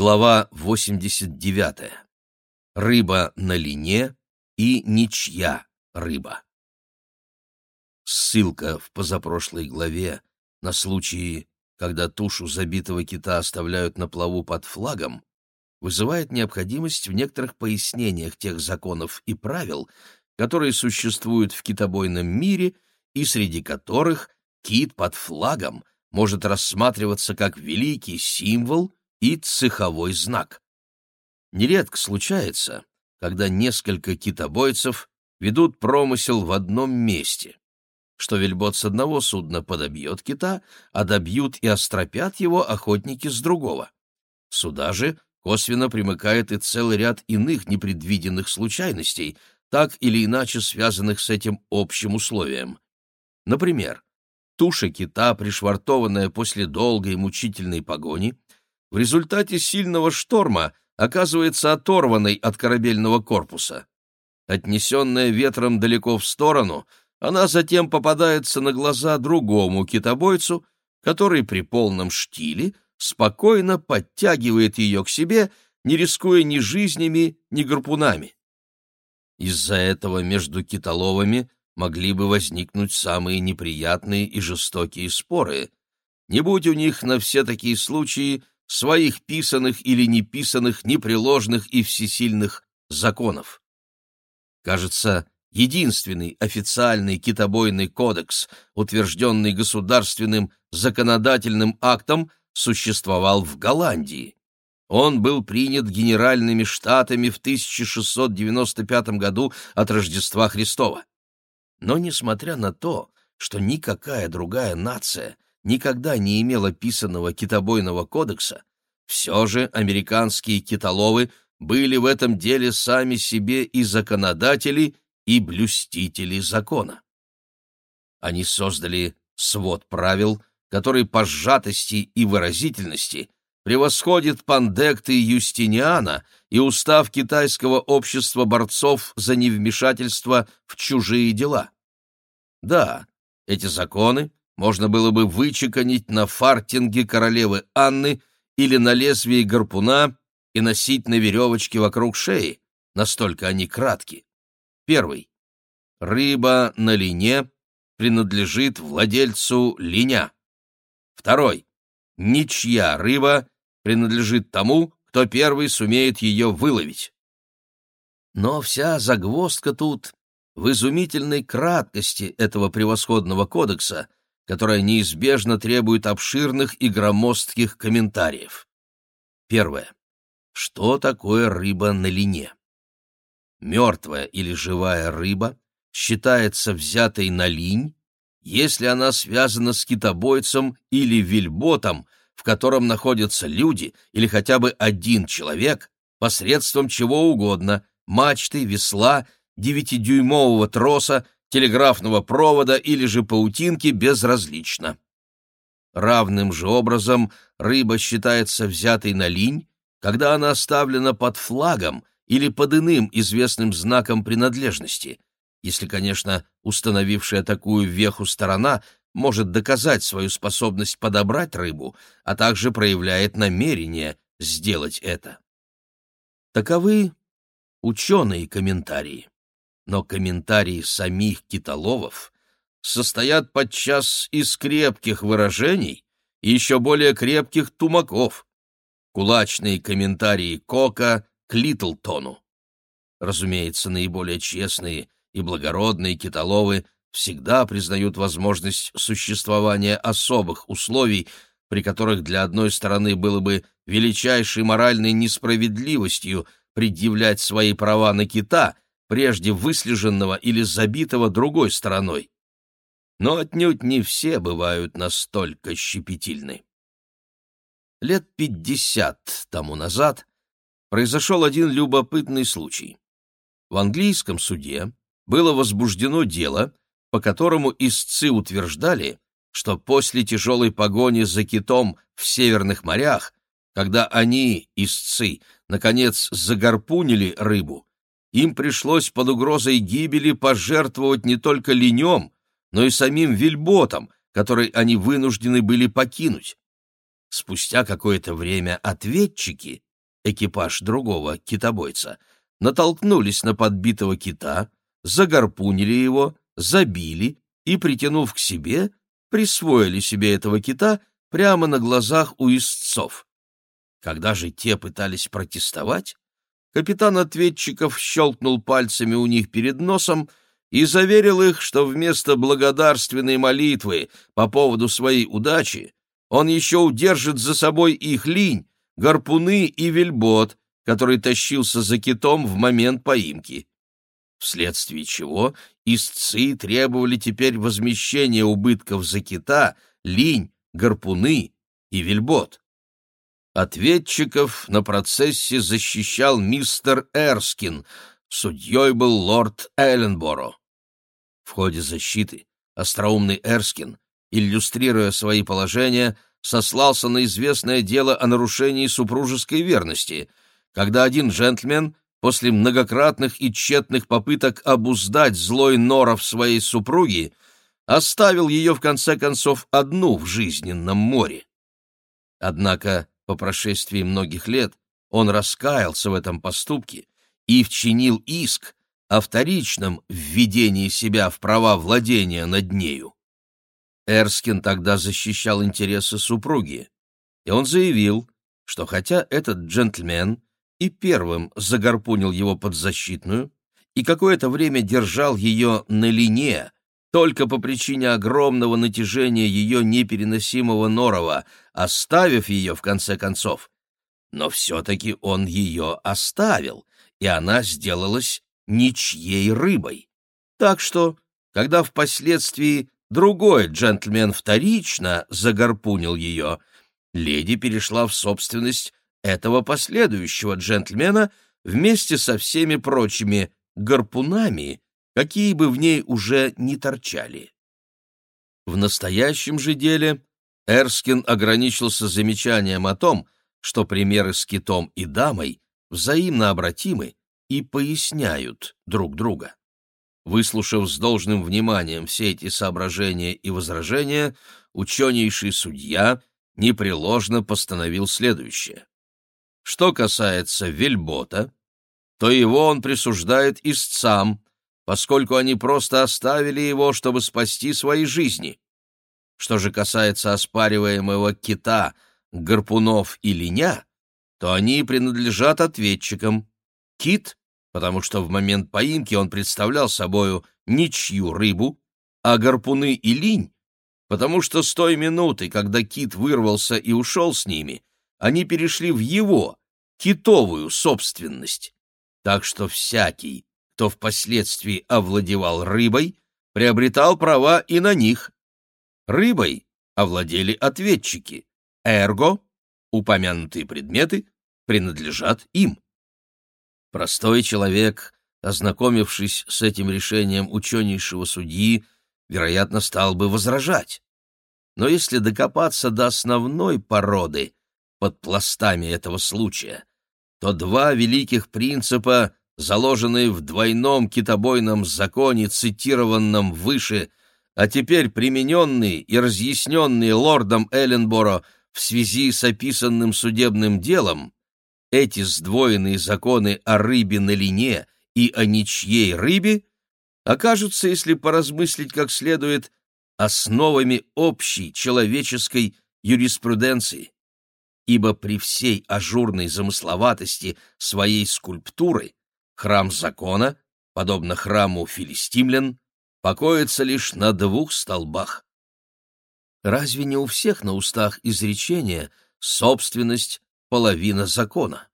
Глава 89. Рыба на лине и ничья рыба. Ссылка в позапрошлой главе на случаи, когда тушу забитого кита оставляют на плаву под флагом, вызывает необходимость в некоторых пояснениях тех законов и правил, которые существуют в китобойном мире и среди которых кит под флагом может рассматриваться как великий символ – и цеховой знак. Нередко случается, когда несколько китобойцев ведут промысел в одном месте, что вельбот с одного судна подобьет кита, а добьют и остропят его охотники с другого. Сюда же косвенно примыкает и целый ряд иных непредвиденных случайностей, так или иначе связанных с этим общим условием. Например, туша кита, пришвартованная после долгой мучительной погони, в результате сильного шторма оказывается оторванной от корабельного корпуса. Отнесенная ветром далеко в сторону, она затем попадается на глаза другому китобойцу, который при полном штиле спокойно подтягивает ее к себе, не рискуя ни жизнями, ни гарпунами. Из-за этого между китоловами могли бы возникнуть самые неприятные и жестокие споры. Не будь у них на все такие случаи своих писанных или неписанных, непреложных и всесильных законов. Кажется, единственный официальный китобойный кодекс, утвержденный государственным законодательным актом, существовал в Голландии. Он был принят генеральными штатами в 1695 году от Рождества Христова. Но несмотря на то, что никакая другая нация – никогда не имела писанного китобойного кодекса, все же американские китоловы были в этом деле сами себе и законодатели, и блюстители закона. Они создали свод правил, который по сжатости и выразительности превосходит пандекты Юстиниана и устав китайского общества борцов за невмешательство в чужие дела. Да, эти законы можно было бы вычеканить на фартинге королевы Анны или на лезвии гарпуна и носить на веревочке вокруг шеи, настолько они кратки. Первый. Рыба на лине принадлежит владельцу линя. Второй. Ничья рыба принадлежит тому, кто первый сумеет ее выловить. Но вся загвоздка тут в изумительной краткости этого превосходного кодекса, которая неизбежно требует обширных и громоздких комментариев. Первое. Что такое рыба на лине? Мертвая или живая рыба считается взятой на линь, если она связана с китобойцем или вельботом, в котором находятся люди или хотя бы один человек, посредством чего угодно – мачты, весла, девятидюймового троса телеграфного провода или же паутинки безразлично. Равным же образом рыба считается взятой на линь, когда она оставлена под флагом или под иным известным знаком принадлежности, если, конечно, установившая такую веху сторона может доказать свою способность подобрать рыбу, а также проявляет намерение сделать это. Таковы ученые комментарии но комментарии самих китоловов состоят подчас из крепких выражений и еще более крепких тумаков. Кулачные комментарии Кока к Литлтону. Разумеется, наиболее честные и благородные китоловы всегда признают возможность существования особых условий, при которых для одной стороны было бы величайшей моральной несправедливостью предъявлять свои права на кита — прежде выслеженного или забитого другой стороной. Но отнюдь не все бывают настолько щепетильны. Лет пятьдесят тому назад произошел один любопытный случай. В английском суде было возбуждено дело, по которому истцы утверждали, что после тяжелой погони за китом в северных морях, когда они, истцы, наконец загорпунили рыбу, им пришлось под угрозой гибели пожертвовать не только ленем, но и самим вельботом, который они вынуждены были покинуть. Спустя какое-то время ответчики, экипаж другого китобойца, натолкнулись на подбитого кита, загорпунили его, забили и, притянув к себе, присвоили себе этого кита прямо на глазах у истцов. Когда же те пытались протестовать, капитан ответчиков щелкнул пальцами у них перед носом и заверил их, что вместо благодарственной молитвы по поводу своей удачи он еще удержит за собой их линь, гарпуны и вельбот, который тащился за китом в момент поимки. Вследствие чего истцы требовали теперь возмещения убытков за кита, линь, гарпуны и вельбот. Ответчиков на процессе защищал мистер Эрскин, судьей был лорд Элленборо. В ходе защиты остроумный Эрскин, иллюстрируя свои положения, сослался на известное дело о нарушении супружеской верности, когда один джентльмен после многократных и тщетных попыток обуздать злой норов своей супруги оставил ее в конце концов одну в жизненном море. Однако по прошествии многих лет он раскаялся в этом поступке и вчинил иск о вторичном введении себя в права владения над нею. Эрскин тогда защищал интересы супруги, и он заявил, что хотя этот джентльмен и первым загорпунил его подзащитную и какое-то время держал ее на линии, только по причине огромного натяжения ее непереносимого норова, оставив ее в конце концов. Но все-таки он ее оставил, и она сделалась ничьей рыбой. Так что, когда впоследствии другой джентльмен вторично загорпунил ее, леди перешла в собственность этого последующего джентльмена вместе со всеми прочими гарпунами, какие бы в ней уже не торчали. В настоящем же деле Эрскин ограничился замечанием о том, что примеры с китом и дамой взаимно обратимы и поясняют друг друга. Выслушав с должным вниманием все эти соображения и возражения, ученейший судья непреложно постановил следующее. Что касается Вельбота, то его он присуждает истцам, поскольку они просто оставили его, чтобы спасти свои жизни. Что же касается оспариваемого кита, гарпунов и линя, то они принадлежат ответчикам. Кит, потому что в момент поимки он представлял собою ничью рыбу, а гарпуны и линь, потому что с той минуты, когда кит вырвался и ушел с ними, они перешли в его, китовую собственность. Так что всякий, кто впоследствии овладевал рыбой, приобретал права и на них. Рыбой овладели ответчики, эрго, упомянутые предметы, принадлежат им. Простой человек, ознакомившись с этим решением ученейшего судьи, вероятно, стал бы возражать. Но если докопаться до основной породы под пластами этого случая, то два великих принципа заложенные в двойном китобойном законе, цитированном выше, а теперь примененные и разъясненные лордом Элленборо в связи с описанным судебным делом, эти сдвоенные законы о рыбе на лине и о ничьей рыбе окажутся, если поразмыслить как следует, основами общей человеческой юриспруденции. Ибо при всей ажурной замысловатости своей скульптуры Храм закона, подобно храму филистимлян, покоится лишь на двух столбах. Разве не у всех на устах изречение «собственность — половина закона»?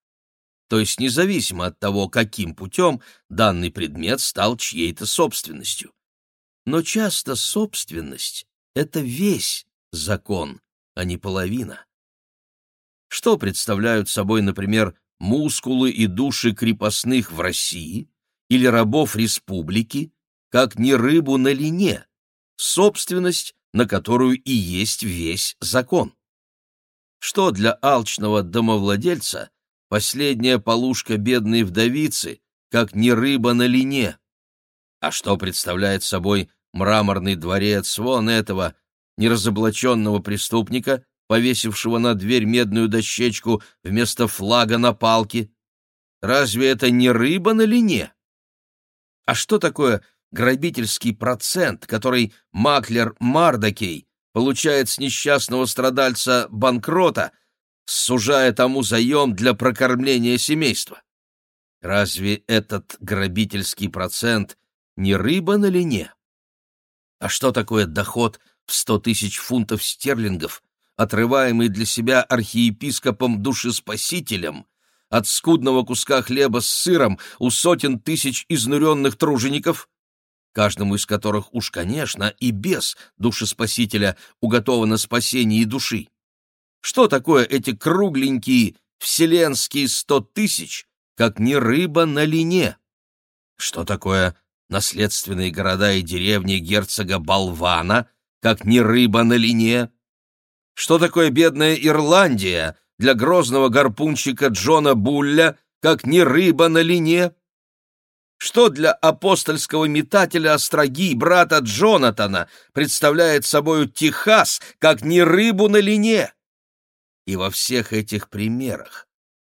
То есть независимо от того, каким путем данный предмет стал чьей-то собственностью. Но часто собственность — это весь закон, а не половина. Что представляют собой, например, мускулы и души крепостных в России или рабов республики, как не рыбу на лине, собственность, на которую и есть весь закон. Что для алчного домовладельца последняя полушка бедной вдовицы, как не рыба на лине? А что представляет собой мраморный дворец вон этого неразоблаченного преступника, повесившего на дверь медную дощечку вместо флага на палке? Разве это не рыба на лине? А что такое грабительский процент, который маклер Мардакей получает с несчастного страдальца банкрота, сужая тому заем для прокормления семейства? Разве этот грабительский процент не рыба на лине? А что такое доход в сто тысяч фунтов стерлингов, отрываемый для себя архиепископом-душеспасителем от скудного куска хлеба с сыром у сотен тысяч изнуренных тружеников, каждому из которых уж, конечно, и без душеспасителя уготовано спасение души? Что такое эти кругленькие вселенские сто тысяч, как не рыба на лине? Что такое наследственные города и деревни герцога Балвана, как не рыба на лине? Что такое бедная Ирландия для грозного гарпунщика Джона Булля, как не рыба на лине? Что для апостольского метателя остроги брата Джонатана представляет собою Техас, как не рыбу на лине? И во всех этих примерах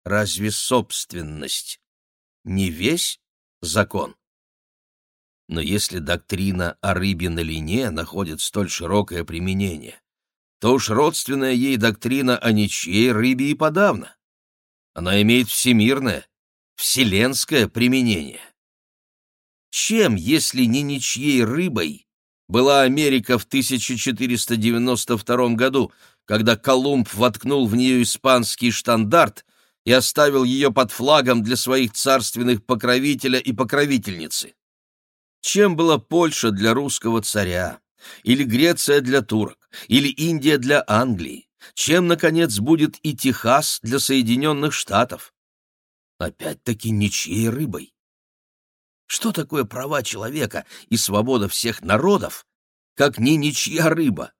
разве собственность не весь закон? Но если доктрина о рыбе на лине находит столь широкое применение, то уж родственная ей доктрина о ничьей рыбе и подавно. Она имеет всемирное, вселенское применение. Чем, если не ничьей рыбой, была Америка в 1492 году, когда Колумб воткнул в нее испанский штандарт и оставил ее под флагом для своих царственных покровителя и покровительницы? Чем была Польша для русского царя? Или Греция для турок? Или Индия для Англии? Чем, наконец, будет и Техас для Соединенных Штатов? Опять-таки ничьей рыбой. Что такое права человека и свобода всех народов, как не ничья рыба?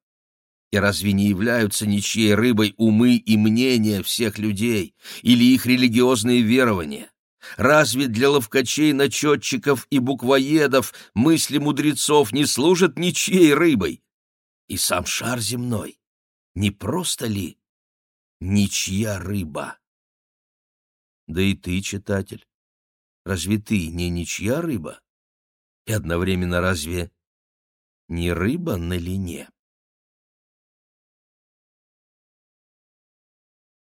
И разве не являются ничьей рыбой умы и мнения всех людей или их религиозные верования? Разве для ловкачей, начетчиков и буквоедов мысли мудрецов не служат ничьей рыбой? И сам шар земной не просто ли ничья рыба? Да и ты, читатель, разве ты не ничья рыба? И одновременно разве не рыба на лине?